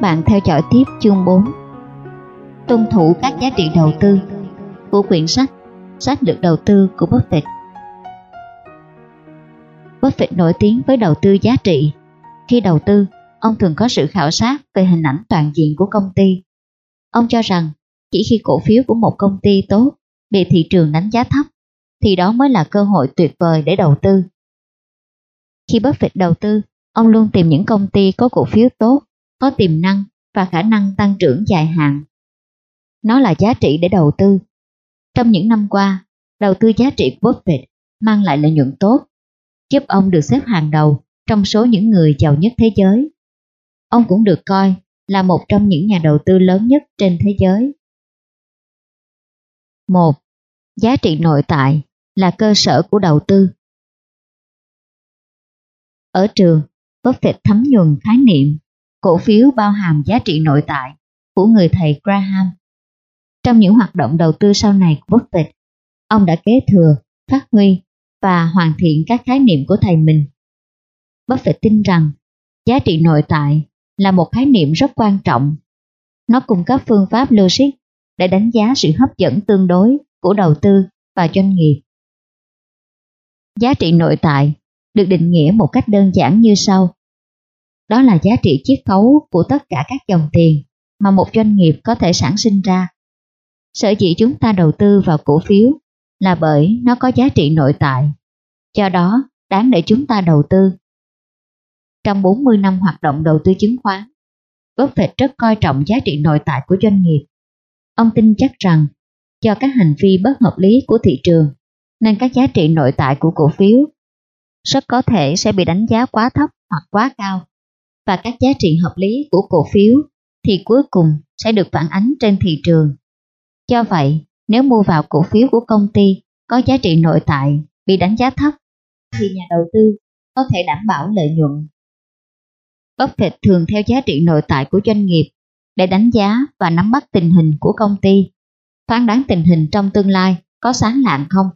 Các bạn theo dõi tiếp chương 4 Tuân thủ các giá trị đầu tư của quyển sách Sách lược đầu tư của Buffett Buffett nổi tiếng với đầu tư giá trị. Khi đầu tư, ông thường có sự khảo sát về hình ảnh toàn diện của công ty. Ông cho rằng chỉ khi cổ phiếu của một công ty tốt bị thị trường đánh giá thấp thì đó mới là cơ hội tuyệt vời để đầu tư. Khi Buffett đầu tư, ông luôn tìm những công ty có cổ phiếu tốt, có tiềm năng và khả năng tăng trưởng dài hạn. Nó là giá trị để đầu tư. Trong những năm qua, đầu tư giá trị của Buffett mang lại lợi nhuận tốt, giúp ông được xếp hàng đầu trong số những người giàu nhất thế giới. Ông cũng được coi là một trong những nhà đầu tư lớn nhất trên thế giới. 1. Giá trị nội tại là cơ sở của đầu tư. Ở trường, Buffett thấm nhuần khái niệm cổ phiếu bao hàm giá trị nội tại của người thầy Graham. Trong những hoạt động đầu tư sau này của Buffett, ông đã kế thừa, phát huy và hoàn thiện các khái niệm của thầy mình. Buffett tin rằng giá trị nội tại là một khái niệm rất quan trọng. Nó cung cấp phương pháp logic để đánh giá sự hấp dẫn tương đối của đầu tư và doanh nghiệp. Giá trị nội tại được định nghĩa một cách đơn giản như sau. Đó là giá trị chiết khấu của tất cả các dòng tiền mà một doanh nghiệp có thể sản sinh ra. Sở dĩ chúng ta đầu tư vào cổ phiếu là bởi nó có giá trị nội tại. Do đó, đáng để chúng ta đầu tư. Trong 40 năm hoạt động đầu tư chứng khoán, Buffett rất coi trọng giá trị nội tại của doanh nghiệp. Ông tin chắc rằng do các hành vi bất hợp lý của thị trường nên các giá trị nội tại của cổ phiếu rất có thể sẽ bị đánh giá quá thấp hoặc quá cao và các giá trị hợp lý của cổ phiếu thì cuối cùng sẽ được phản ánh trên thị trường. Do vậy, nếu mua vào cổ phiếu của công ty có giá trị nội tại bị đánh giá thấp thì nhà đầu tư có thể đảm bảo lợi nhuận. Buffett thường theo giá trị nội tại của doanh nghiệp để đánh giá và nắm bắt tình hình của công ty, phán đoán tình hình trong tương lai có sáng lạng không.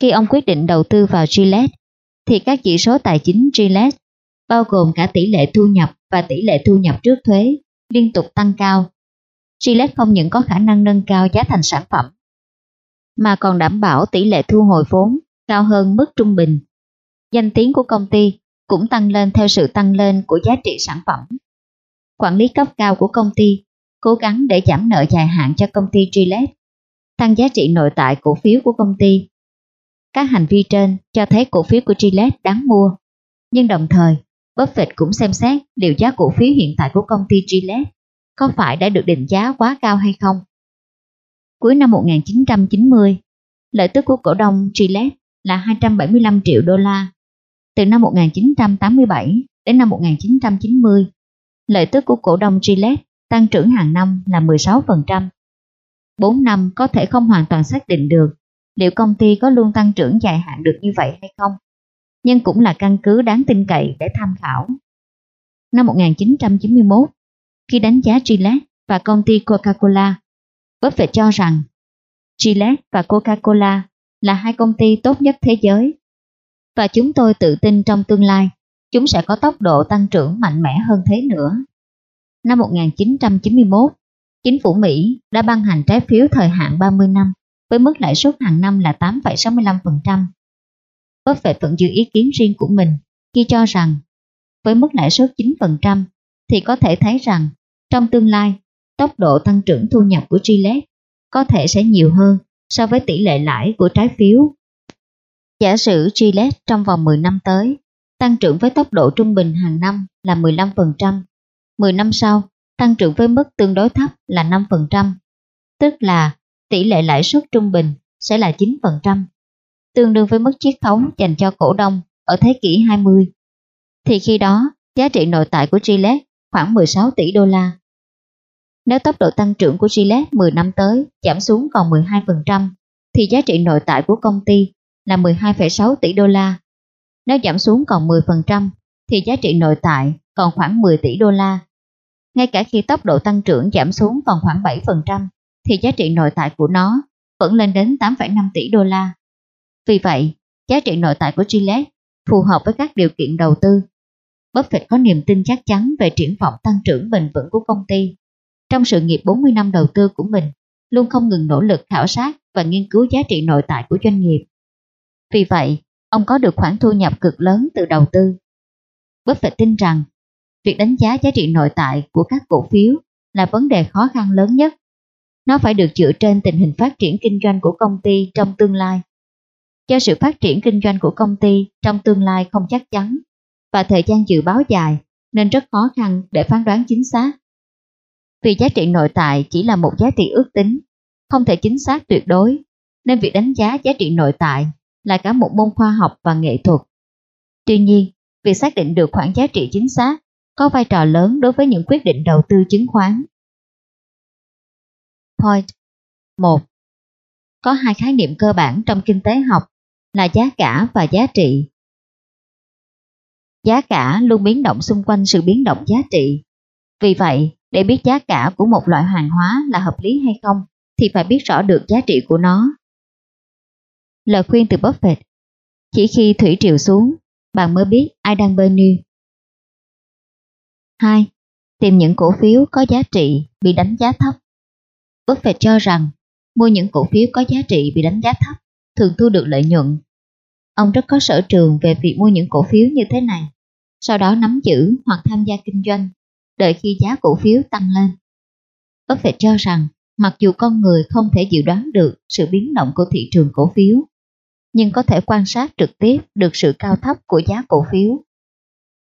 Khi ông quyết định đầu tư vào Gillette, thì các chỉ số tài chính Gillette, bao gồm cả tỷ lệ thu nhập và tỷ lệ thu nhập trước thuế, liên tục tăng cao. Gillette không những có khả năng nâng cao giá thành sản phẩm, mà còn đảm bảo tỷ lệ thu hồi vốn cao hơn mức trung bình. Danh tiếng của công ty cũng tăng lên theo sự tăng lên của giá trị sản phẩm. Quản lý cấp cao của công ty cố gắng để giảm nợ dài hạn cho công ty Gillette, tăng giá trị nội tại cổ phiếu của công ty các hành vi trên cho thấy cổ phiếu của Gillette đáng mua, nhưng đồng thời Buffett cũng xem xét liệu giá cổ phiếu hiện tại của công ty Gillette có phải đã được định giá quá cao hay không. Cuối năm 1990, lợi tức của cổ đông Gillette là 275 triệu đô la. Từ năm 1987 đến năm 1990, lợi tức của cổ đông Gillette tăng trưởng hàng năm là 16%. 4 năm có thể không hoàn toàn xác định được liệu công ty có luôn tăng trưởng dài hạn được như vậy hay không, nhưng cũng là căn cứ đáng tin cậy để tham khảo. Năm 1991, khi đánh giá Gillette và công ty Coca-Cola, Buffett cho rằng Gillette và Coca-Cola là hai công ty tốt nhất thế giới và chúng tôi tự tin trong tương lai chúng sẽ có tốc độ tăng trưởng mạnh mẽ hơn thế nữa. Năm 1991, chính phủ Mỹ đã ban hành trái phiếu thời hạn 30 năm với mức lãi suất hàng năm là 8,65%. Buffett vẫn giữ ý kiến riêng của mình khi cho rằng với mức lãi suất 9% thì có thể thấy rằng trong tương lai tốc độ tăng trưởng thu nhập của Gillette có thể sẽ nhiều hơn so với tỷ lệ lãi của trái phiếu. Giả sử Gillette trong vòng 10 năm tới tăng trưởng với tốc độ trung bình hàng năm là 15%, 10 năm sau tăng trưởng với mức tương đối thấp là 5%, tức là tỷ lệ lãi suất trung bình sẽ là 9%, tương đương với mức chiết khấu dành cho cổ đông ở thế kỷ 20. Thì khi đó, giá trị nội tại của Gillette khoảng 16 tỷ đô la. Nếu tốc độ tăng trưởng của Gillette 10 năm tới giảm xuống còn 12%, thì giá trị nội tại của công ty là 12,6 tỷ đô la. Nếu giảm xuống còn 10%, thì giá trị nội tại còn khoảng 10 tỷ đô la. Ngay cả khi tốc độ tăng trưởng giảm xuống còn khoảng 7%, thì giá trị nội tại của nó vẫn lên đến 8,5 tỷ đô la. Vì vậy, giá trị nội tại của Gillette phù hợp với các điều kiện đầu tư. Buffett có niềm tin chắc chắn về triển vọng tăng trưởng bền vững của công ty. Trong sự nghiệp 40 năm đầu tư của mình, luôn không ngừng nỗ lực khảo sát và nghiên cứu giá trị nội tại của doanh nghiệp. Vì vậy, ông có được khoản thu nhập cực lớn từ đầu tư. Buffett tin rằng, việc đánh giá giá trị nội tại của các cổ phiếu là vấn đề khó khăn lớn nhất. Nó phải được dựa trên tình hình phát triển kinh doanh của công ty trong tương lai. Do sự phát triển kinh doanh của công ty trong tương lai không chắc chắn và thời gian dự báo dài nên rất khó khăn để phán đoán chính xác. Vì giá trị nội tại chỉ là một giá trị ước tính, không thể chính xác tuyệt đối, nên việc đánh giá giá trị nội tại là cả một môn khoa học và nghệ thuật. Tuy nhiên, việc xác định được khoảng giá trị chính xác có vai trò lớn đối với những quyết định đầu tư chứng khoán. Point 1. Có hai khái niệm cơ bản trong kinh tế học là giá cả và giá trị. Giá cả luôn biến động xung quanh sự biến động giá trị. Vì vậy, để biết giá cả của một loại hàng hóa là hợp lý hay không, thì phải biết rõ được giá trị của nó. Lời khuyên từ Buffett Chỉ khi thủy triều xuống, bạn mới biết ai đang bơi nư. 2. Tìm những cổ phiếu có giá trị bị đánh giá thấp. Buffett cho rằng mua những cổ phiếu có giá trị bị đánh giá thấp thường thu được lợi nhuận. Ông rất có sở trường về việc mua những cổ phiếu như thế này, sau đó nắm giữ hoặc tham gia kinh doanh, đợi khi giá cổ phiếu tăng lên. Buffett cho rằng mặc dù con người không thể dự đoán được sự biến động của thị trường cổ phiếu, nhưng có thể quan sát trực tiếp được sự cao thấp của giá cổ phiếu.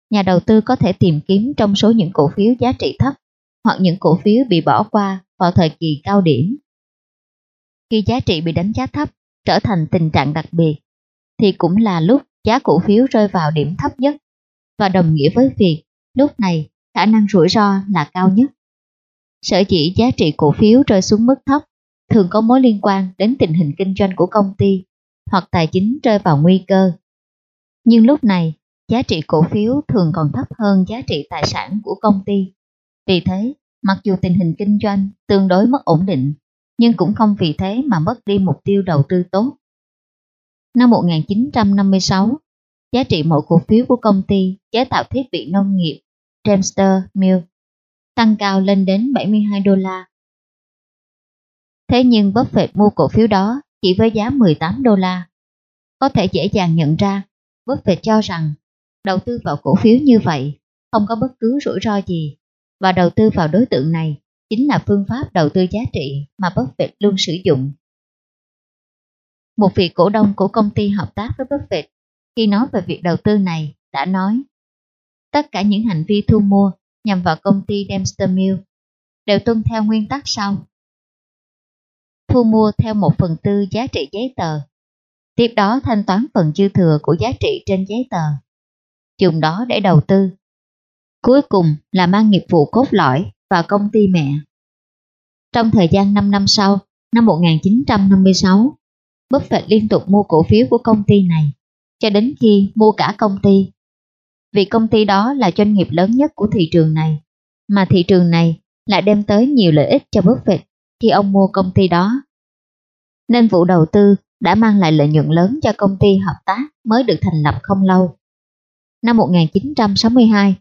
Nhà đầu tư có thể tìm kiếm trong số những cổ phiếu giá trị thấp hoặc những cổ phiếu bị bỏ qua vào thời kỳ cao điểm. Khi giá trị bị đánh giá thấp trở thành tình trạng đặc biệt, thì cũng là lúc giá cổ phiếu rơi vào điểm thấp nhất và đồng nghĩa với việc lúc này khả năng rủi ro là cao nhất. Sở chỉ giá trị cổ phiếu rơi xuống mức thấp thường có mối liên quan đến tình hình kinh doanh của công ty hoặc tài chính rơi vào nguy cơ. Nhưng lúc này, giá trị cổ phiếu thường còn thấp hơn giá trị tài sản của công ty. Vì thế, mặc dù tình hình kinh doanh tương đối mất ổn định, nhưng cũng không vì thế mà mất đi mục tiêu đầu tư tốt. Năm 1956, giá trị mỗi cổ phiếu của công ty chế tạo thiết bị nông nghiệp Dempster Mill tăng cao lên đến 72 đô la. Thế nhưng Buffett mua cổ phiếu đó chỉ với giá 18 đô la. Có thể dễ dàng nhận ra, Buffett cho rằng đầu tư vào cổ phiếu như vậy không có bất cứ rủi ro gì và đầu tư vào đối tượng này chính là phương pháp đầu tư giá trị mà Buffett luôn sử dụng. Một vị cổ đông của công ty hợp tác với Buffett khi nói về việc đầu tư này đã nói tất cả những hành vi thu mua nhằm vào công ty Dempster Mill đều tuân theo nguyên tắc sau. Thu mua theo một phần tư giá trị giấy tờ, tiếp đó thanh toán phần dư thừa của giá trị trên giấy tờ, dùng đó để đầu tư. Cuối cùng là mang nghiệp vụ cốt lõi vào công ty mẹ. Trong thời gian 5 năm sau, năm 1956, Buffett liên tục mua cổ phiếu của công ty này, cho đến khi mua cả công ty vì công ty đó là doanh nghiệp lớn nhất của thị trường này, mà thị trường này lại đem tới nhiều lợi ích cho Buffett khi ông mua công ty đó. Nên vụ đầu tư đã mang lại lợi nhuận lớn cho công ty hợp tác mới được thành lập không lâu. Năm 1962,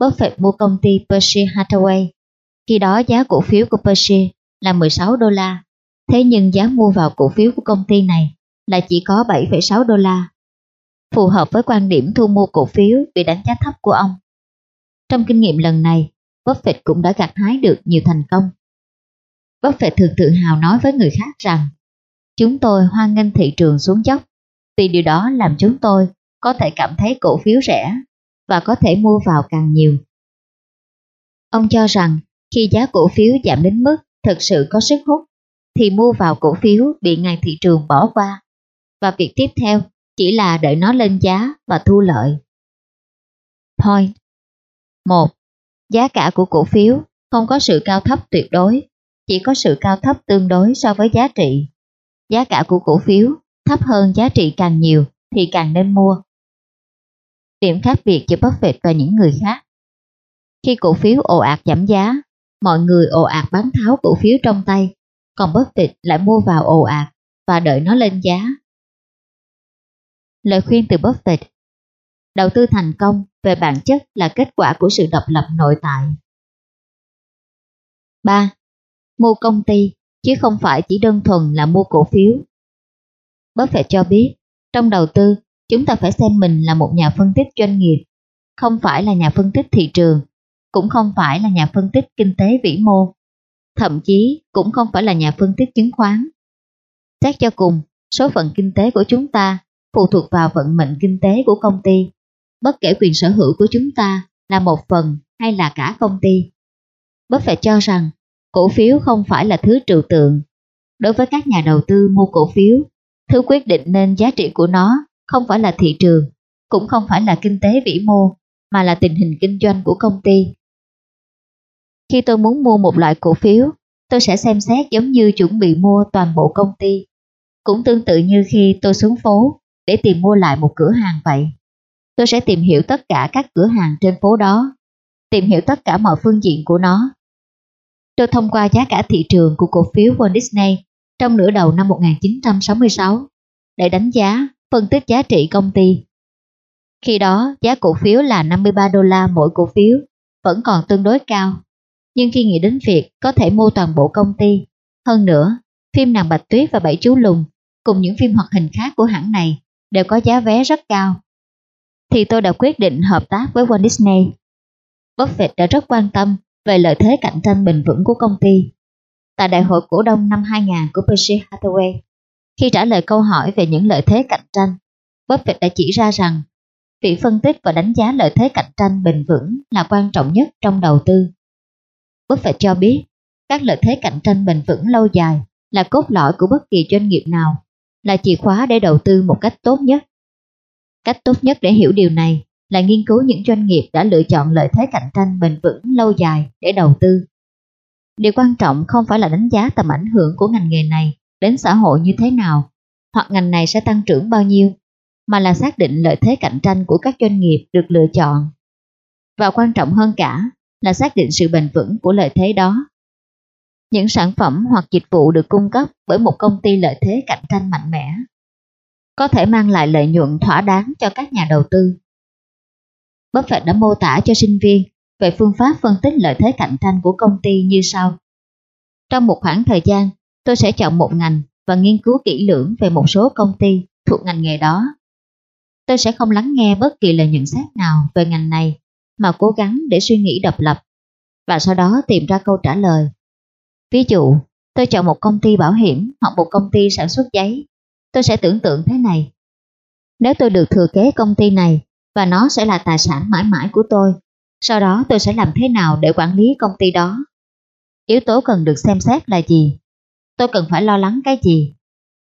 Buffett mua công ty Percy Hathaway. Khi đó giá cổ phiếu của Percy là 16 đô la, thế nhưng giá mua vào cổ phiếu của công ty này là chỉ có 7,6 đô la phù hợp với quan điểm thu mua cổ phiếu bị đánh giá thấp của ông. Trong kinh nghiệm lần này, Buffett cũng đã gặt hái được nhiều thành công. Buffett thường tự hào nói với người khác rằng chúng tôi hoan nghênh thị trường xuống dốc vì điều đó làm chúng tôi có thể cảm thấy cổ phiếu rẻ và có thể mua vào càng nhiều. Ông cho rằng khi giá cổ phiếu giảm đến mức thực sự có sức hút thì mua vào cổ phiếu bị ngành thị trường bỏ qua và việc tiếp theo chỉ là đợi nó lên giá và thu lợi. Point 1. Giá cả của cổ phiếu không có sự cao thấp tuyệt đối, chỉ có sự cao thấp tương đối so với giá trị. Giá cả của cổ phiếu thấp hơn giá trị càng nhiều thì càng nên mua. Điểm khác biệt giữa Buffett và những người khác. Khi cổ phiếu ồ ạt giảm giá, mọi người ồ ạt bán tháo cổ phiếu trong tay, còn Buffett lại mua vào ồ ạt và đợi nó lên giá Lời khuyên từ Buffett đầu tư thành công về bản chất là kết quả của sự độc lập nội tại. 3. Mua công ty chứ không phải chỉ đơn thuần là mua cổ phiếu. Buffett cho biết, trong đầu tư, chúng ta phải xem mình là một nhà phân tích doanh nghiệp, không phải là nhà phân tích thị trường, cũng không phải là nhà phân tích kinh tế vĩ mô, thậm chí cũng không phải là nhà phân tích chứng khoán. Xét cho cùng, số phận kinh tế của chúng ta phụ thuộc vào vận mệnh kinh tế của công ty, bất kể quyền sở hữu của chúng ta là một phần hay là cả công ty. Buffett cho rằng cổ phiếu không phải là thứ trừu tượng. Đối với các nhà đầu tư mua cổ phiếu, thứ quyết định nên giá trị của nó không phải là thị trường, cũng không phải là kinh tế vĩ mô, mà là tình hình kinh doanh của công ty. Khi tôi muốn mua một loại cổ phiếu, tôi sẽ xem xét giống như chuẩn bị mua toàn bộ công ty. Cũng tương tự như khi tôi xuống phố để tìm mua lại một cửa hàng vậy. Tôi sẽ tìm hiểu tất cả các cửa hàng trên phố đó, tìm hiểu tất cả mọi phương diện của nó. Tôi thông qua giá cả thị trường của cổ phiếu Walt Disney trong nửa đầu năm 1966 để đánh giá, phân tích giá trị công ty. Khi đó, giá cổ phiếu là 53 đô la mỗi cổ phiếu, vẫn còn tương đối cao. Nhưng khi nghĩ đến việc có thể mua toàn bộ công ty, hơn nữa, phim Nàng Bạch Tuyết và Bảy Chú Lùn cùng những phim hoạt hình khác của hãng này đều có giá vé rất cao. Thì tôi đã quyết định hợp tác với Walt Disney. Buffett đã rất quan tâm về lợi thế cạnh tranh bền vững của công ty. Tại đại hội cổ đông năm 2000 của Berkshire Hathaway, khi trả lời câu hỏi về những lợi thế cạnh tranh, Buffett đã chỉ ra rằng việc phân tích và đánh giá lợi thế cạnh tranh bền vững là quan trọng nhất trong đầu tư. Buffett cho biết, các lợi thế cạnh tranh bền vững lâu dài là cốt lõi của bất kỳ doanh nghiệp nào, là chìa khóa để đầu tư một cách tốt nhất. Cách tốt nhất để hiểu điều này là nghiên cứu những doanh nghiệp đã lựa chọn lợi thế cạnh tranh bền vững lâu dài để đầu tư. Điều quan trọng không phải là đánh giá tầm ảnh hưởng của ngành nghề này đến xã hội như thế nào, hoặc ngành này sẽ tăng trưởng bao nhiêu, mà là xác định lợi thế cạnh tranh của các doanh nghiệp được lựa chọn. Và quan trọng hơn cả là xác định sự bền vững của lợi thế đó. Những sản phẩm hoặc dịch vụ được cung cấp bởi một công ty lợi thế cạnh tranh mạnh mẽ có thể mang lại lợi nhuận thỏa đáng cho các nhà đầu tư. Buffett đã mô tả cho sinh viên về phương pháp phân tích lợi thế cạnh tranh của công ty như sau. Trong một khoảng thời gian, tôi sẽ chọn một ngành và nghiên cứu kỹ lưỡng về một số công ty thuộc ngành nghề đó. Tôi sẽ không lắng nghe bất kỳ lời nhận xét nào về ngành này mà cố gắng để suy nghĩ độc lập và sau đó tìm ra câu trả lời. Ví dụ, tôi chọn một công ty bảo hiểm hoặc một công ty sản xuất giấy. Tôi sẽ tưởng tượng thế này. Nếu tôi được thừa kế công ty này và nó sẽ là tài sản mãi mãi của tôi, sau đó tôi sẽ làm thế nào để quản lý công ty đó? Yếu tố cần được xem xét là gì? Tôi cần phải lo lắng cái gì?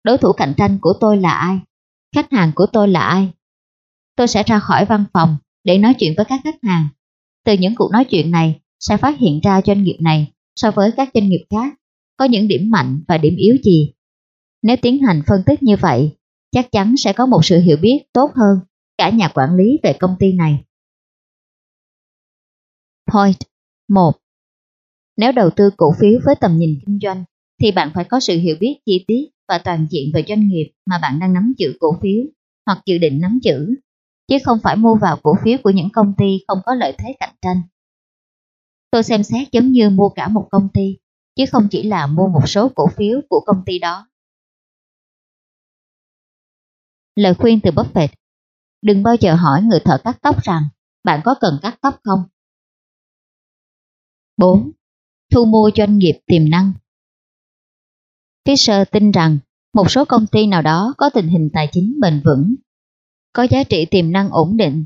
Đối thủ cạnh tranh của tôi là ai? Khách hàng của tôi là ai? Tôi sẽ ra khỏi văn phòng để nói chuyện với các khách hàng. Từ những cuộc nói chuyện này sẽ phát hiện ra doanh nghiệp này so với các doanh nghiệp khác có những điểm mạnh và điểm yếu gì. Nếu tiến hành phân tích như vậy, chắc chắn sẽ có một sự hiểu biết tốt hơn cả nhà quản lý về công ty này. Point 1. Nếu đầu tư cổ phiếu với tầm nhìn kinh doanh, thì bạn phải có sự hiểu biết chi tiết và toàn diện về doanh nghiệp mà bạn đang nắm giữ cổ phiếu hoặc dự định nắm giữ, chứ không phải mua vào cổ phiếu của những công ty không có lợi thế cạnh tranh. Tôi xem xét giống như mua cả một công ty, chứ không chỉ là mua một số cổ phiếu của công ty đó. Lời khuyên từ Buffett Đừng bao giờ hỏi người thợ cắt tóc rằng bạn có cần cắt tóc không. 4. Thu mua doanh nghiệp tiềm năng Fisher tin rằng một số công ty nào đó có tình hình tài chính bền vững, có giá trị tiềm năng ổn định.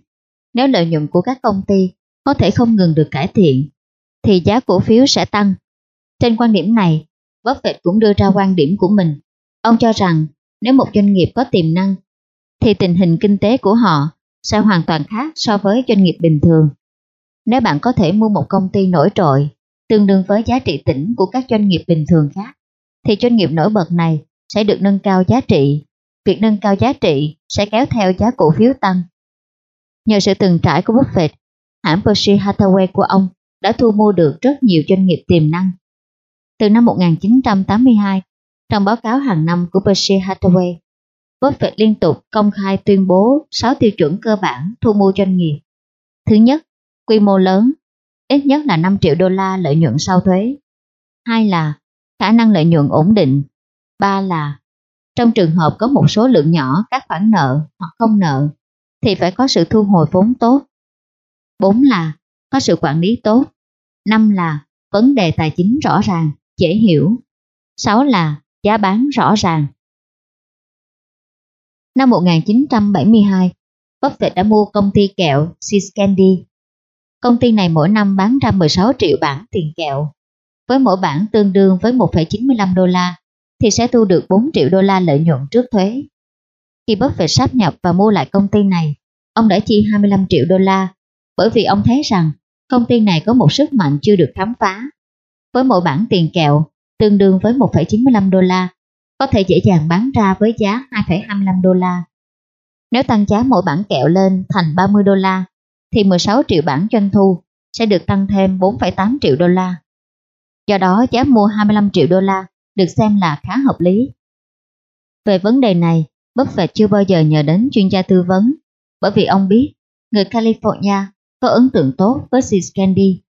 Nếu lợi nhuận của các công ty có thể không ngừng được cải thiện, thì giá cổ phiếu sẽ tăng. Trên quan điểm này, Buffett cũng đưa ra quan điểm của mình. Ông cho rằng nếu một doanh nghiệp có tiềm năng, thì tình hình kinh tế của họ sẽ hoàn toàn khác so với doanh nghiệp bình thường. Nếu bạn có thể mua một công ty nổi trội, tương đương với giá trị tỉnh của các doanh nghiệp bình thường khác, thì doanh nghiệp nổi bật này sẽ được nâng cao giá trị. Việc nâng cao giá trị sẽ kéo theo giá cổ phiếu tăng. Nhờ sự từng trải của Buffett, hãng Berkshire Hathaway của ông đã thu mua được rất nhiều doanh nghiệp tiềm năng. Từ năm 1982, trong báo cáo hàng năm của Berkshire Hathaway, Buffett liên tục công khai tuyên bố 6 tiêu chuẩn cơ bản thu mua doanh nghiệp. Thứ nhất, quy mô lớn, ít nhất là 5 triệu đô la lợi nhuận sau thuế. Hai là khả năng lợi nhuận ổn định. Ba là trong trường hợp có một số lượng nhỏ các khoản nợ hoặc không nợ thì phải có sự thu hồi vốn tốt. Bốn là có sự quản lý tốt. Năm là vấn đề tài chính rõ ràng, dễ hiểu. Sáu là giá bán rõ ràng. Năm 1972, Buffett đã mua công ty kẹo Seascandy. Công ty này mỗi năm bán ra 16 triệu bản tiền kẹo. Với mỗi bản tương đương với 1,95 đô la, thì sẽ thu được 4 triệu đô la lợi nhuận trước thuế. Khi Buffett sáp nhập và mua lại công ty này, ông đã chi 25 triệu đô la bởi vì ông thấy rằng công ty này có một sức mạnh chưa được khám phá. Với mỗi bản tiền kẹo tương đương với 1,95 đô la, có thể dễ dàng bán ra với giá 2,25 đô la. Nếu tăng giá mỗi bản kẹo lên thành 30 đô la, thì 16 triệu bản doanh thu sẽ được tăng thêm 4,8 triệu đô la. Do đó giá mua 25 triệu đô la được xem là khá hợp lý. Về vấn đề này, Buffett chưa bao giờ nhờ đến chuyên gia tư vấn, bởi vì ông biết người California có ấn tượng tốt với Seas Candy.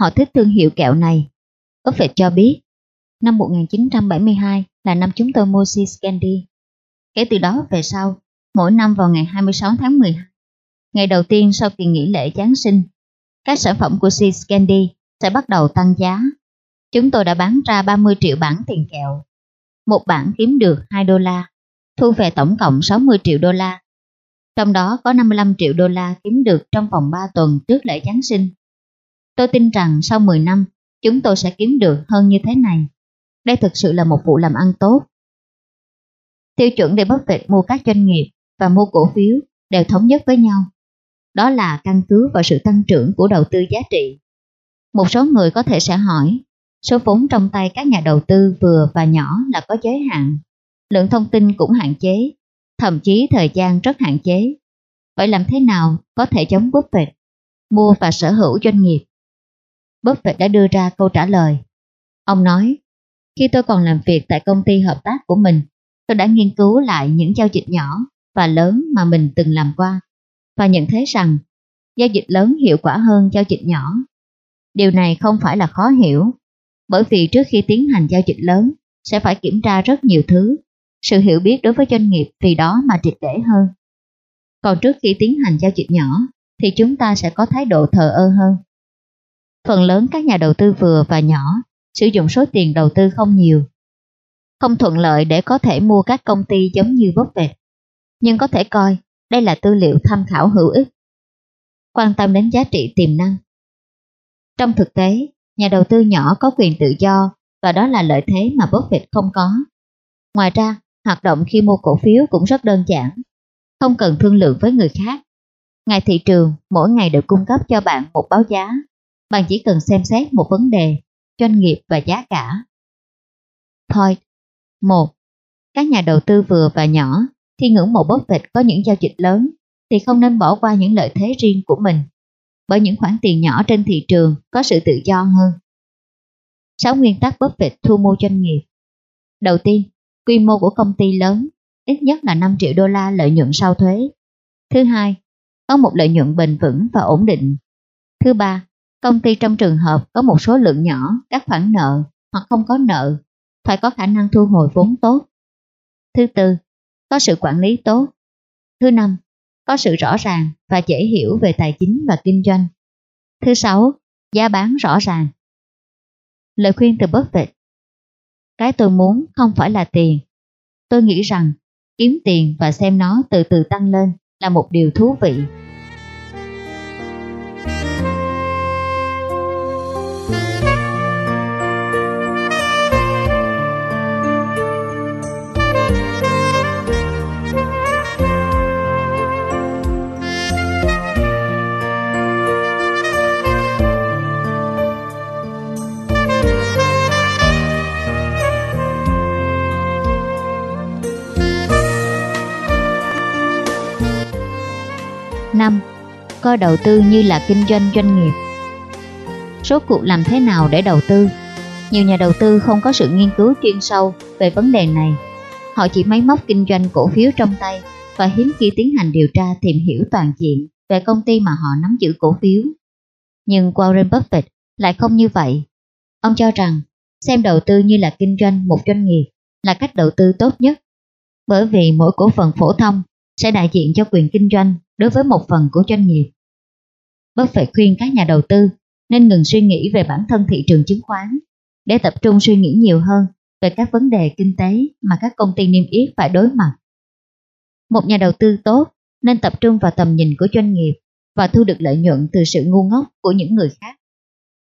Họ thích thương hiệu kẹo này. Buffett cho biết, năm 1972 là năm chúng tôi mua Seas Candy. Kể từ đó về sau, mỗi năm vào ngày 26 tháng 12, ngày đầu tiên sau kỳ nghỉ lễ Giáng sinh, các sản phẩm của Seas Candy sẽ bắt đầu tăng giá. Chúng tôi đã bán ra 30 triệu bản tiền kẹo. Một bản kiếm được 2 đô la, thu về tổng cộng 60 triệu đô la. Trong đó có 55 triệu đô la kiếm được trong vòng 3 tuần trước lễ Giáng sinh. Tôi tin rằng sau 10 năm, chúng tôi sẽ kiếm được hơn như thế này. Đây thực sự là một vụ làm ăn tốt. Tiêu chuẩn để Buffett mua các doanh nghiệp và mua cổ phiếu đều thống nhất với nhau. Đó là căn cứ vào sự tăng trưởng của đầu tư giá trị. Một số người có thể sẽ hỏi, số vốn trong tay các nhà đầu tư vừa và nhỏ là có giới hạn. Lượng thông tin cũng hạn chế, thậm chí thời gian rất hạn chế. Vậy làm thế nào có thể chống Buffett, mua và sở hữu doanh nghiệp? Buffett đã đưa ra câu trả lời. Ông nói, khi tôi còn làm việc tại công ty hợp tác của mình, tôi đã nghiên cứu lại những giao dịch nhỏ và lớn mà mình từng làm qua và nhận thấy rằng giao dịch lớn hiệu quả hơn giao dịch nhỏ. Điều này không phải là khó hiểu, bởi vì trước khi tiến hành giao dịch lớn sẽ phải kiểm tra rất nhiều thứ, sự hiểu biết đối với doanh nghiệp vì đó mà triệt để hơn. Còn trước khi tiến hành giao dịch nhỏ thì chúng ta sẽ có thái độ thờ ơ hơn. Phần lớn các nhà đầu tư vừa và nhỏ sử dụng số tiền đầu tư không nhiều. Không thuận lợi để có thể mua các công ty giống như Buffett, nhưng có thể coi đây là tư liệu tham khảo hữu ích. Quan tâm đến giá trị tiềm năng. Trong thực tế, nhà đầu tư nhỏ có quyền tự do và đó là lợi thế mà Buffett không có. Ngoài ra, hoạt động khi mua cổ phiếu cũng rất đơn giản, không cần thương lượng với người khác. Ngày thị trường mỗi ngày đều cung cấp cho bạn một báo giá, bạn chỉ cần xem xét một vấn đề doanh nghiệp và giá cả. Point 1. Các nhà đầu tư vừa và nhỏ khi ngưỡng mộ Buffett có những giao dịch lớn thì không nên bỏ qua những lợi thế riêng của mình bởi những khoản tiền nhỏ trên thị trường có sự tự do hơn. 6 nguyên tắc Buffett thu mua doanh nghiệp Đầu tiên, quy mô của công ty lớn, ít nhất là 5 triệu đô la lợi nhuận sau thuế. Thứ hai, có một lợi nhuận bền vững và ổn định. Thứ ba, Công ty trong trường hợp có một số lượng nhỏ các khoản nợ hoặc không có nợ, phải có khả năng thu hồi vốn tốt. Thứ tư, có sự quản lý tốt. Thứ năm, có sự rõ ràng và dễ hiểu về tài chính và kinh doanh. Thứ sáu, giá bán rõ ràng. Lời khuyên từ Buffett Cái tôi muốn không phải là tiền. Tôi nghĩ rằng kiếm tiền và xem nó từ từ tăng lên là một điều thú vị. Coi đầu tư như là kinh doanh doanh nghiệp Số cuộc làm thế nào để đầu tư? Nhiều nhà đầu tư không có sự nghiên cứu chuyên sâu về vấn đề này. Họ chỉ máy móc kinh doanh cổ phiếu trong tay và hiếm khi tiến hành điều tra tìm hiểu toàn diện về công ty mà họ nắm giữ cổ phiếu. Nhưng Warren Buffett lại không như vậy. Ông cho rằng xem đầu tư như là kinh doanh một doanh nghiệp là cách đầu tư tốt nhất. Bởi vì mỗi cổ phần phổ thông sẽ đại diện cho quyền kinh doanh đối với một phần của doanh nghiệp. Buffett khuyên các nhà đầu tư nên ngừng suy nghĩ về bản thân thị trường chứng khoán để tập trung suy nghĩ nhiều hơn về các vấn đề kinh tế mà các công ty niêm yết phải đối mặt. Một nhà đầu tư tốt nên tập trung vào tầm nhìn của doanh nghiệp và thu được lợi nhuận từ sự ngu ngốc của những người khác.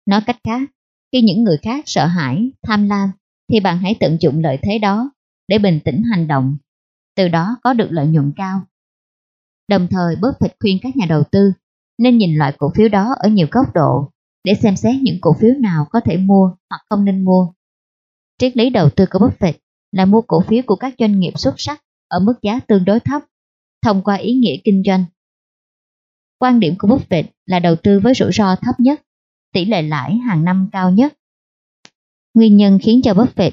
Nói cách khác, khi những người khác sợ hãi, tham lam, thì bạn hãy tận dụng lợi thế đó để bình tĩnh hành động, từ đó có được lợi nhuận cao. Đồng thời bớt phịch khuyên các nhà đầu tư nên nhìn loại cổ phiếu đó ở nhiều góc độ để xem xét những cổ phiếu nào có thể mua hoặc không nên mua. Triết lý đầu tư của Buffett là mua cổ phiếu của các doanh nghiệp xuất sắc ở mức giá tương đối thấp, thông qua ý nghĩa kinh doanh. Quan điểm của Buffett là đầu tư với rủi ro thấp nhất, tỷ lệ lãi hàng năm cao nhất. Nguyên nhân khiến cho Buffett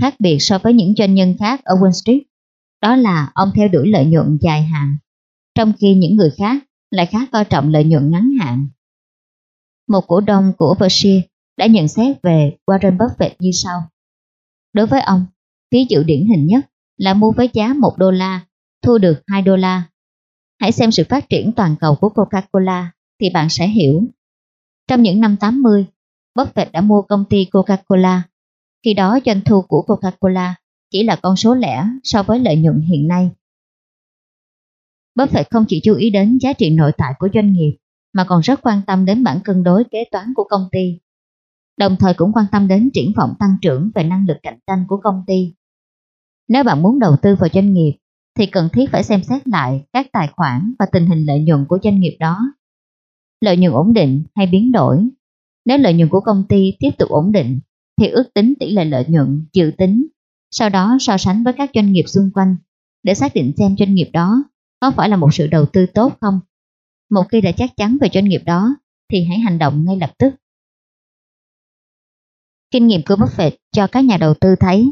khác biệt so với những doanh nhân khác ở Wall Street, đó là ông theo đuổi lợi nhuận dài hạn, trong khi những người khác lại khá coi trọng lợi nhuận ngắn hạn. Một cổ đông của Berkshire đã nhận xét về Warren Buffett như sau. Đối với ông, ví dụ điển hình nhất là mua với giá 1 đô la, thu được 2 đô la. Hãy xem sự phát triển toàn cầu của Coca-Cola thì bạn sẽ hiểu. Trong những năm 80, Buffett đã mua công ty Coca-Cola. Khi đó doanh thu của Coca-Cola chỉ là con số lẻ so với lợi nhuận hiện nay. Buffett không chỉ chú ý đến giá trị nội tại của doanh nghiệp mà còn rất quan tâm đến bản cân đối kế toán của công ty. Đồng thời cũng quan tâm đến triển vọng tăng trưởng về năng lực cạnh tranh của công ty. Nếu bạn muốn đầu tư vào doanh nghiệp thì cần thiết phải xem xét lại các tài khoản và tình hình lợi nhuận của doanh nghiệp đó. Lợi nhuận ổn định hay biến đổi. Nếu lợi nhuận của công ty tiếp tục ổn định thì ước tính tỷ lệ lợi nhuận dự tính, sau đó so sánh với các doanh nghiệp xung quanh để xác định xem doanh nghiệp đó có phải là một sự đầu tư tốt không. Một khi đã chắc chắn về doanh nghiệp đó thì hãy hành động ngay lập tức. Kinh nghiệm của Buffett cho các nhà đầu tư thấy,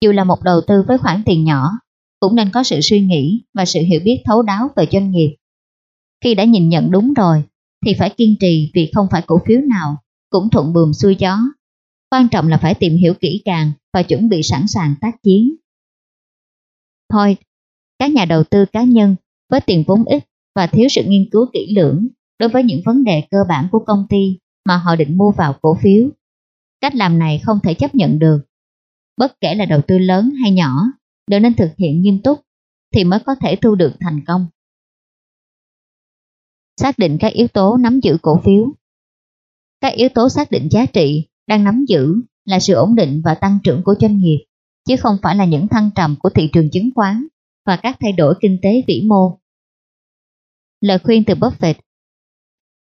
dù là một đầu tư với khoản tiền nhỏ, cũng nên có sự suy nghĩ và sự hiểu biết thấu đáo về doanh nghiệp. Khi đã nhìn nhận đúng rồi, thì phải kiên trì vì không phải cổ phiếu nào cũng thuận buồm xuôi gió. Quan trọng là phải tìm hiểu kỹ càng và chuẩn bị sẵn sàng tác chiến. Point Các nhà đầu tư cá nhân với tiền vốn ít và thiếu sự nghiên cứu kỹ lưỡng đối với những vấn đề cơ bản của công ty mà họ định mua vào cổ phiếu. Cách làm này không thể chấp nhận được. Bất kể là đầu tư lớn hay nhỏ, đều nên thực hiện nghiêm túc thì mới có thể thu được thành công. Xác định các yếu tố nắm giữ cổ phiếu Các yếu tố xác định giá trị đang nắm giữ là sự ổn định và tăng trưởng của doanh nghiệp, chứ không phải là những thăng trầm của thị trường chứng khoán và các thay đổi kinh tế vĩ mô. Lời khuyên từ Buffett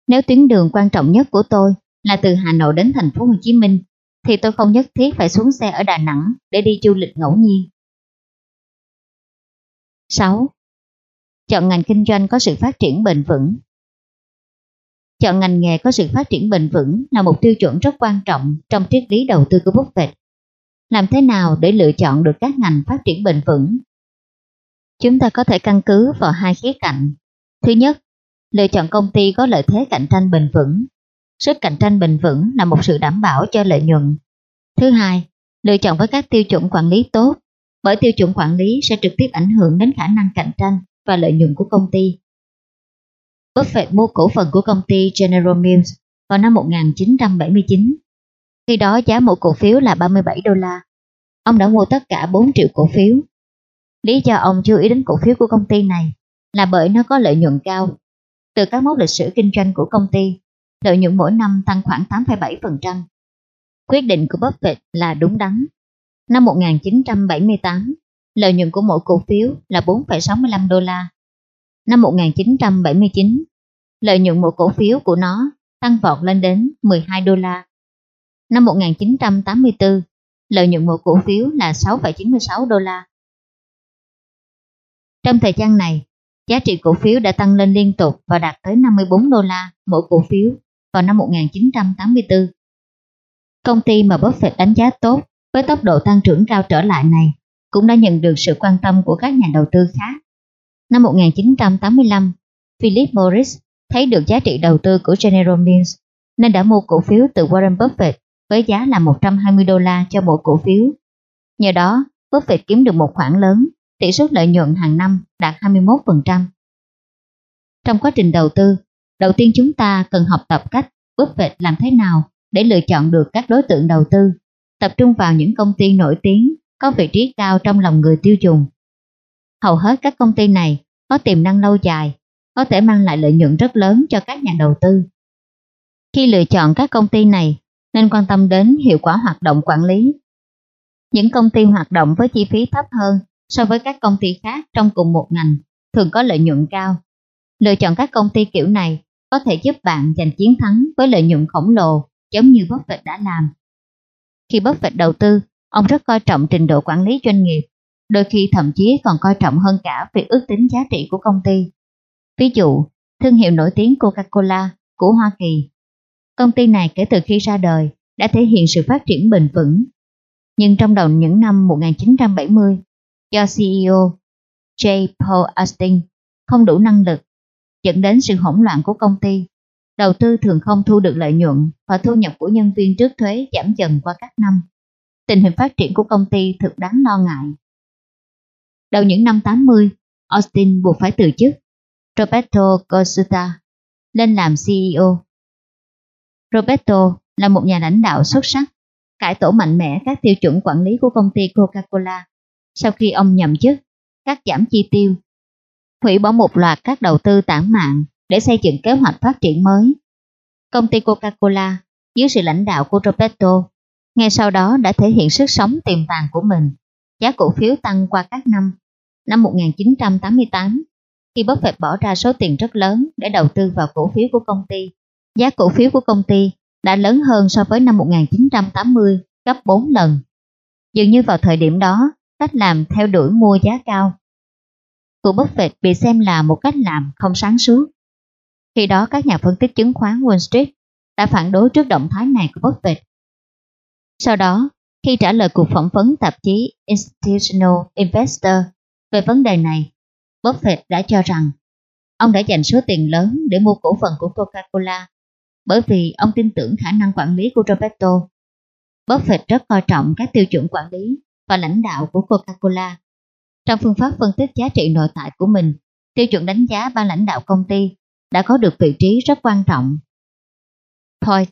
Nếu tuyến đường quan trọng nhất của tôi là từ Hà Nội đến thành phố Hồ Chí Minh, thì tôi không nhất thiết phải xuống xe ở Đà Nẵng để đi du lịch ngẫu nhiên. 6. Chọn ngành kinh doanh có sự phát triển bền vững Chọn ngành nghề có sự phát triển bền vững là một tiêu chuẩn rất quan trọng trong triết lý đầu tư của Buffett. Làm thế nào để lựa chọn được các ngành phát triển bền vững? Chúng ta có thể căn cứ vào hai khía cạnh. Thứ nhất, lựa chọn công ty có lợi thế cạnh tranh bền vững. Sức cạnh tranh bền vững là một sự đảm bảo cho lợi nhuận. Thứ hai, lựa chọn với các tiêu chuẩn quản lý tốt, bởi tiêu chuẩn quản lý sẽ trực tiếp ảnh hưởng đến khả năng cạnh tranh và lợi nhuận của công ty. Buffett mua cổ phần của công ty General Mills vào năm 1979. Khi đó giá mỗi cổ phiếu là 37 đô la. Ông đã mua tất cả 4 triệu cổ phiếu. Lý do ông chú ý đến cổ phiếu của công ty này là bởi nó có lợi nhuận cao. Từ các mốc lịch sử kinh doanh của công ty, lợi nhuận mỗi năm tăng khoảng 8,7%. Quyết định của Buffett là đúng đắn. Năm 1978, lợi nhuận của mỗi cổ phiếu là 4,65 đô la. Năm 1979, lợi nhuận mỗi cổ phiếu của nó tăng vọt lên đến 12 đô la. Năm 1984, lợi nhuận mỗi cổ phiếu là 6,96 đô la. Trong thời gian này, giá trị cổ phiếu đã tăng lên liên tục và đạt tới 54 đô la mỗi cổ phiếu vào năm 1984. Công ty mà Buffett đánh giá tốt với tốc độ tăng trưởng cao trở lại này cũng đã nhận được sự quan tâm của các nhà đầu tư khác. Năm 1985, Philip Morris thấy được giá trị đầu tư của General Mills nên đã mua cổ phiếu từ Warren Buffett với giá là 120 đô la cho mỗi cổ phiếu. Nhờ đó, Buffett kiếm được một khoản lớn, tỷ suất lợi nhuận hàng năm đạt 21%. Trong quá trình đầu tư, đầu tiên chúng ta cần học tập cách Buffett làm thế nào để lựa chọn được các đối tượng đầu tư, tập trung vào những công ty nổi tiếng có vị trí cao trong lòng người tiêu dùng. Hầu hết các công ty này có tiềm năng lâu dài, có thể mang lại lợi nhuận rất lớn cho các nhà đầu tư. Khi lựa chọn các công ty này, nên quan tâm đến hiệu quả hoạt động quản lý. Những công ty hoạt động với chi phí thấp hơn so với các công ty khác trong cùng một ngành thường có lợi nhuận cao. Lựa chọn các công ty kiểu này có thể giúp bạn giành chiến thắng với lợi nhuận khổng lồ giống như Buffett đã làm. Khi Buffett đầu tư, ông rất coi trọng trình độ quản lý doanh nghiệp, đôi khi thậm chí còn coi trọng hơn cả việc ước tính giá trị của công ty. Ví dụ, thương hiệu nổi tiếng Coca-Cola của Hoa Kỳ. Công ty này kể từ khi ra đời đã thể hiện sự phát triển bền vững. Nhưng trong đầu những năm 1970, do CEO J. Paul Austin không đủ năng lực, dẫn đến sự hỗn loạn của công ty. Đầu tư thường không thu được lợi nhuận và thu nhập của nhân viên trước thuế giảm dần qua các năm. Tình hình phát triển của công ty thực đáng lo ngại. Đầu những năm 80, Austin buộc phải từ chức. Roberto Cosuta lên làm CEO. Roberto là một nhà lãnh đạo xuất sắc, cải tổ mạnh mẽ các tiêu chuẩn quản lý của công ty Coca-Cola. Sau khi ông nhậm chức, cắt giảm chi tiêu, hủy bỏ một loạt các đầu tư tản mạng để xây dựng kế hoạch phát triển mới. Công ty Coca-Cola dưới sự lãnh đạo của Roberto ngay sau đó đã thể hiện sức sống tiềm tàng của mình. Giá cổ phiếu tăng qua các năm. Năm 1988, khi Buffett bỏ ra số tiền rất lớn để đầu tư vào cổ phiếu của công ty, giá cổ phiếu của công ty đã lớn hơn so với năm 1980 gấp 4 lần. Dường như vào thời điểm đó, cách làm theo đuổi mua giá cao của Buffett bị xem là một cách làm không sáng suốt. Khi đó các nhà phân tích chứng khoán Wall Street đã phản đối trước động thái này của Buffett. Sau đó, khi trả lời cuộc phỏng vấn tạp chí Institutional Investor về vấn đề này, Buffett đã cho rằng ông đã dành số tiền lớn để mua cổ phần của Coca-Cola bởi vì ông tin tưởng khả năng quản lý của Roberto. Buffett rất coi trọng các tiêu chuẩn quản lý và lãnh đạo của Coca-Cola. Trong phương pháp phân tích giá trị nội tại của mình, tiêu chuẩn đánh giá ban lãnh đạo công ty đã có được vị trí rất quan trọng. Point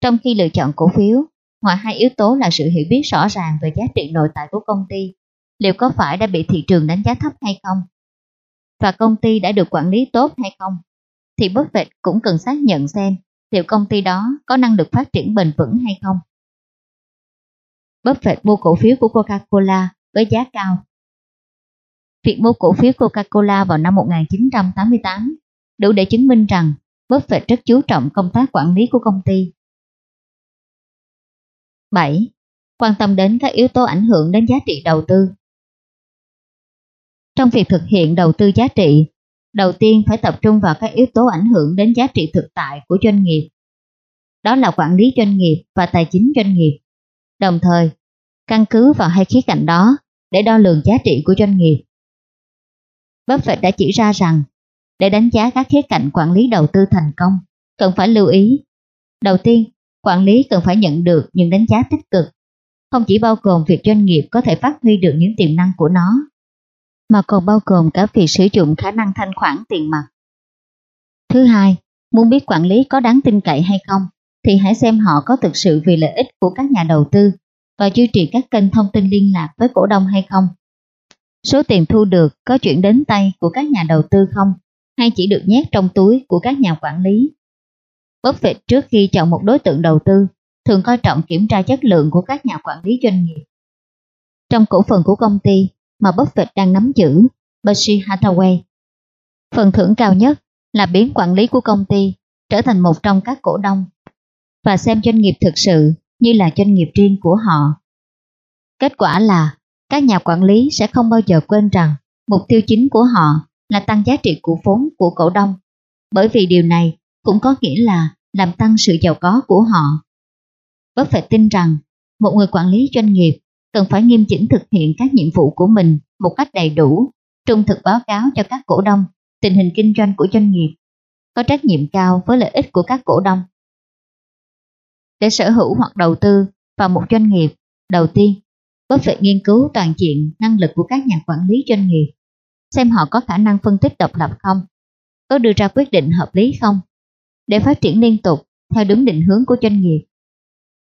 Trong khi lựa chọn cổ phiếu, ngoài hai yếu tố là sự hiểu biết rõ ràng về giá trị nội tại của công ty, liệu có phải đã bị thị trường đánh giá thấp hay không, và công ty đã được quản lý tốt hay không, thì Buffett cũng cần xác nhận xem liệu công ty đó có năng lực phát triển bền vững hay không. Buffett mua cổ phiếu của Coca-Cola với giá cao. Việc mua cổ phiếu Coca-Cola vào năm 1988 đủ để chứng minh rằng Buffett rất chú trọng công tác quản lý của công ty. 7. Quan tâm đến các yếu tố ảnh hưởng đến giá trị đầu tư. Trong việc thực hiện đầu tư giá trị, đầu tiên phải tập trung vào các yếu tố ảnh hưởng đến giá trị thực tại của doanh nghiệp. Đó là quản lý doanh nghiệp và tài chính doanh nghiệp. Đồng thời, căn cứ vào hai khía cạnh đó để đo lường giá trị của doanh nghiệp. Buffett đã chỉ ra rằng để đánh giá các khía cạnh quản lý đầu tư thành công, cần phải lưu ý. Đầu tiên, quản lý cần phải nhận được những đánh giá tích cực, không chỉ bao gồm việc doanh nghiệp có thể phát huy được những tiềm năng của nó, mà còn bao gồm cả việc sử dụng khả năng thanh khoản tiền mặt. Thứ hai, muốn biết quản lý có đáng tin cậy hay không, thì hãy xem họ có thực sự vì lợi ích của các nhà đầu tư và duy trì các kênh thông tin liên lạc với cổ đông hay không. Số tiền thu được có chuyển đến tay của các nhà đầu tư không, hay chỉ được nhét trong túi của các nhà quản lý. Buffett trước khi chọn một đối tượng đầu tư, thường coi trọng kiểm tra chất lượng của các nhà quản lý doanh nghiệp. Trong cổ phần của công ty mà Buffett đang nắm giữ, Berkshire Hathaway, phần thưởng cao nhất là biến quản lý của công ty trở thành một trong các cổ đông và xem doanh nghiệp thực sự như là doanh nghiệp riêng của họ. Kết quả là các nhà quản lý sẽ không bao giờ quên rằng mục tiêu chính của họ là tăng giá trị của vốn của cổ đông, bởi vì điều này cũng có nghĩa là làm tăng sự giàu có của họ. Buffett tin rằng một người quản lý doanh nghiệp cần phải nghiêm chỉnh thực hiện các nhiệm vụ của mình một cách đầy đủ, trung thực báo cáo cho các cổ đông tình hình kinh doanh của doanh nghiệp, có trách nhiệm cao với lợi ích của các cổ đông. Để sở hữu hoặc đầu tư vào một doanh nghiệp, đầu tiên, Buffett nghiên cứu toàn diện năng lực của các nhà quản lý doanh nghiệp, xem họ có khả năng phân tích độc lập không, có đưa ra quyết định hợp lý không, để phát triển liên tục theo đúng định hướng của doanh nghiệp.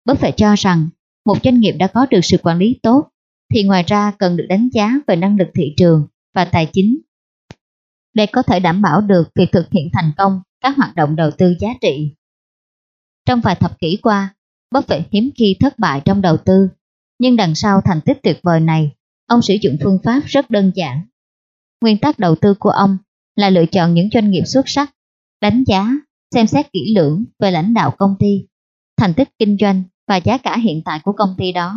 Buffett cho rằng một doanh nghiệp đã có được sự quản lý tốt thì ngoài ra cần được đánh giá về năng lực thị trường và tài chính để có thể đảm bảo được việc thực hiện thành công các hoạt động đầu tư giá trị. Trong vài thập kỷ qua, Buffett hiếm khi thất bại trong đầu tư, nhưng đằng sau thành tích tuyệt vời này, ông sử dụng phương pháp rất đơn giản. Nguyên tắc đầu tư của ông là lựa chọn những doanh nghiệp xuất sắc, đánh giá, xem xét kỹ lưỡng về lãnh đạo công ty, thành tích kinh doanh và giá cả hiện tại của công ty đó.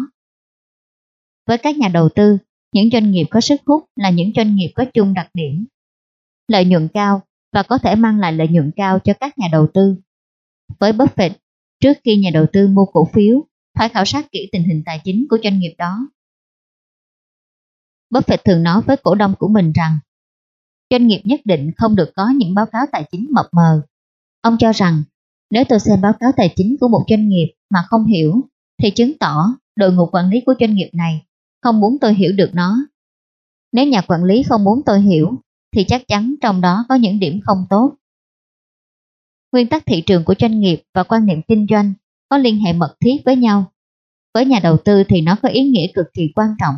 Với các nhà đầu tư, những doanh nghiệp có sức hút là những doanh nghiệp có chung đặc điểm. Lợi nhuận cao và có thể mang lại lợi nhuận cao cho các nhà đầu tư. Với Buffett, trước khi nhà đầu tư mua cổ phiếu, phải khảo sát kỹ tình hình tài chính của doanh nghiệp đó. Buffett thường nói với cổ đông của mình rằng doanh nghiệp nhất định không được có những báo cáo tài chính mập mờ. Ông cho rằng nếu tôi xem báo cáo tài chính của một doanh nghiệp mà không hiểu, thì chứng tỏ đội ngũ quản lý của doanh nghiệp này không muốn tôi hiểu được nó. Nếu nhà quản lý không muốn tôi hiểu, thì chắc chắn trong đó có những điểm không tốt. Nguyên tắc thị trường của doanh nghiệp và quan niệm kinh doanh có liên hệ mật thiết với nhau. Với nhà đầu tư thì nó có ý nghĩa cực kỳ quan trọng.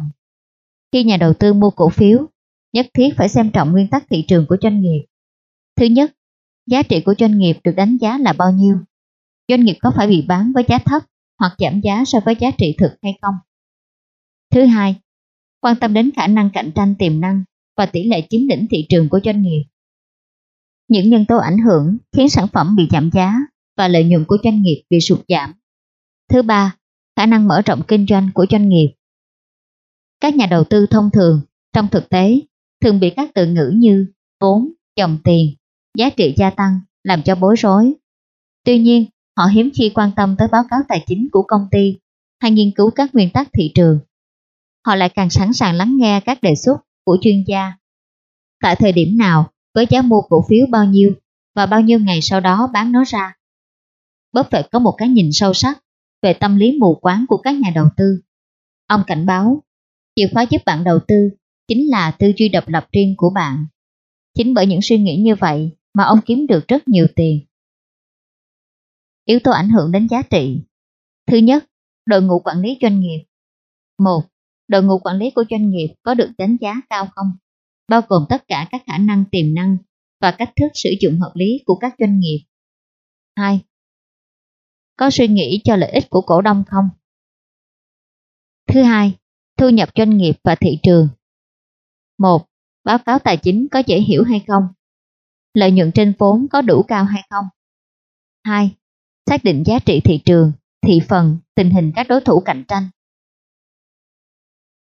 Khi nhà đầu tư mua cổ phiếu, nhất thiết phải xem trọng nguyên tắc thị trường của doanh nghiệp. Thứ nhất, giá trị của doanh nghiệp được đánh giá là bao nhiêu? Doanh nghiệp có phải bị bán với giá thấp hoặc giảm giá so với giá trị thực hay không? Thứ hai, quan tâm đến khả năng cạnh tranh tiềm năng và tỷ lệ chiếm lĩnh thị trường của doanh nghiệp. Những nhân tố ảnh hưởng khiến sản phẩm bị giảm giá và lợi nhuận của doanh nghiệp bị sụt giảm. Thứ ba, khả năng mở rộng kinh doanh của doanh nghiệp. Các nhà đầu tư thông thường, trong thực tế, thường bị các từ ngữ như vốn, dòng tiền, giá trị gia tăng làm cho bối rối. Tuy nhiên, họ hiếm khi quan tâm tới báo cáo tài chính của công ty hay nghiên cứu các nguyên tắc thị trường. Họ lại càng sẵn sàng lắng nghe các đề xuất của chuyên gia. Tại thời điểm nào, với giá mua cổ phiếu bao nhiêu và bao nhiêu ngày sau đó bán nó ra. Buffett có một cái nhìn sâu sắc về tâm lý mù quáng của các nhà đầu tư. Ông cảnh báo, chìa khóa giúp bạn đầu tư chính là tư duy độc lập riêng của bạn. Chính bởi những suy nghĩ như vậy mà ông kiếm được rất nhiều tiền. Yếu tố ảnh hưởng đến giá trị Thứ nhất, đội ngũ quản lý doanh nghiệp. một Đội ngũ quản lý của doanh nghiệp có được đánh giá cao không? Bao gồm tất cả các khả năng tiềm năng và cách thức sử dụng hợp lý của các doanh nghiệp. 2. Có suy nghĩ cho lợi ích của cổ đông không? Thứ hai, thu nhập doanh nghiệp và thị trường. 1. Báo cáo tài chính có dễ hiểu hay không? Lợi nhuận trên vốn có đủ cao hay không? 2. Xác định giá trị thị trường, thị phần, tình hình các đối thủ cạnh tranh.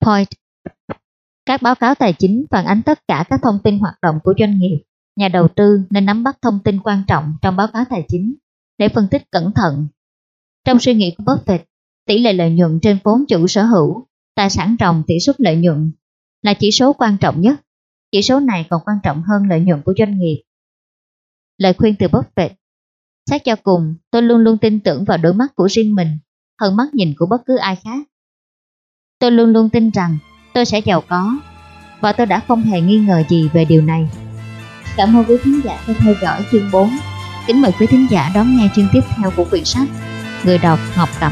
Point các báo cáo tài chính phản ánh tất cả các thông tin hoạt động của doanh nghiệp. Nhà đầu tư nên nắm bắt thông tin quan trọng trong báo cáo tài chính để phân tích cẩn thận. Trong suy nghĩ của Buffett, tỷ lệ lợi nhuận trên vốn chủ sở hữu, tài sản ròng tỷ suất lợi nhuận là chỉ số quan trọng nhất. Chỉ số này còn quan trọng hơn lợi nhuận của doanh nghiệp. Lời khuyên từ Buffett Xét cho cùng, tôi luôn luôn tin tưởng vào đôi mắt của riêng mình hơn mắt nhìn của bất cứ ai khác. Tôi luôn luôn tin rằng tôi sẽ giàu có và tôi đã không hề nghi ngờ gì về điều này. Cảm ơn quý khán giả đã theo dõi chương 4. Kính mời quý khán giả đón nghe chương tiếp theo của quyển sách Người đọc Ngọc Cẩm